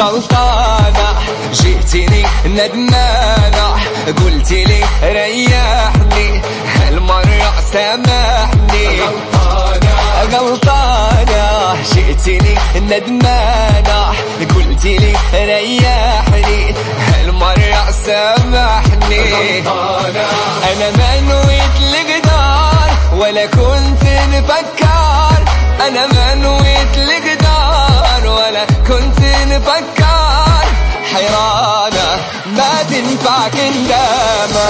غلطانة جيتيني ندمانة قلتي لي ريحني هالمرة سامحني. غلطانة غلطانة جيتيني ندمانة قلتي لي ريحني هالمرة سامحني. غلطانة أنا ما نويت القدار ولا كنت نفكر أنا ما نويت القدار. ولا كنت نفكر. حيرانة ما تنفع كندامة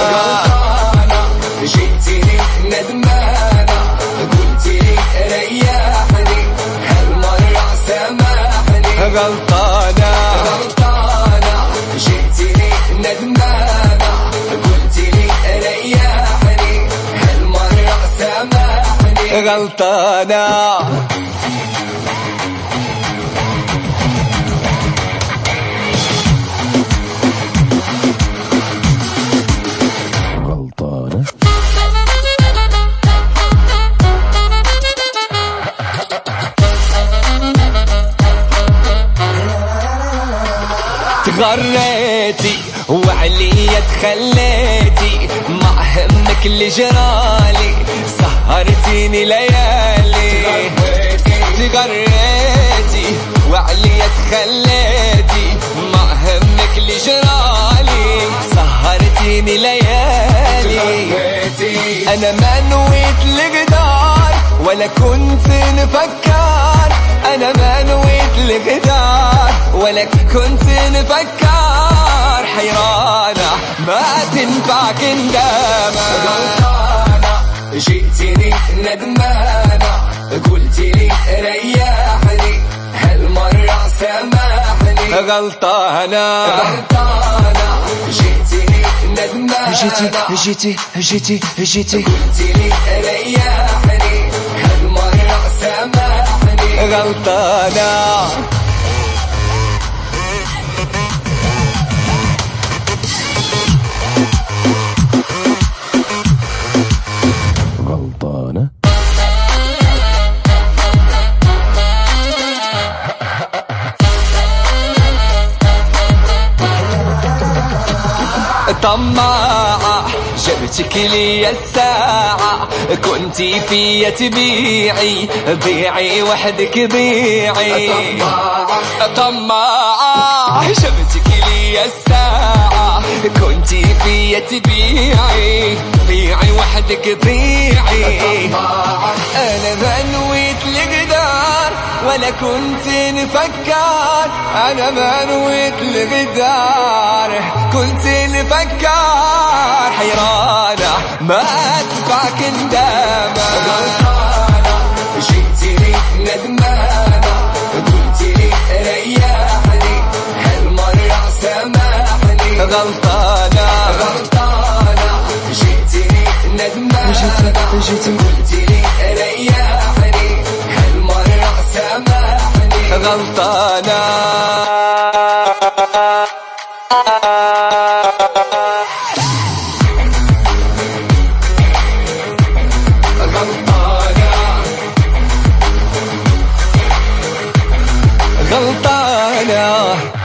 جيتني ندمانة. قلتي لي ريحني هالمرة سامحني؟ غلطانة. غلطانة. جيتني ندمانة. قلتي لي ريحني هالمرة سامحني؟ غلطانة. تغريتي وعلي تخليتي ما همك اللي جرالي سهرتيني ليالي. تغريتي وعلي تخليتي ما همك اللي جرالي سهرتيني ليالي. أنا ما نويت القدار ولا كنت نفكر أنا ما نويت الغدار ولا كنت نفكر حيرانة ما تنفع كندامة غلطانة جئتني ندمانة قلتي لي ريحني هالمرة سامحني؟ غلطانة. غلطانة جئتني ندمانة جيتي جيتي جيتي جيتي قلتي لي ريحني هالمرة سامحني؟ غلطانة. طماعة جبتك لي الساعة كنتي في تبيعي بيعي وحدك بيعي. طماعة. جبتك لي الساعة كنتي في تبيعي بيعي وحدك بيعي. ولا كنت نفكر أنا ما نويت القدار كنت نفكر حيرانة ما أدفع كندامة غلطانة جيتني ندمانة قلتي لي ريحني هالمرة سامحني غلطانة غلطانة جيتني ندمانة جيتي غلطانة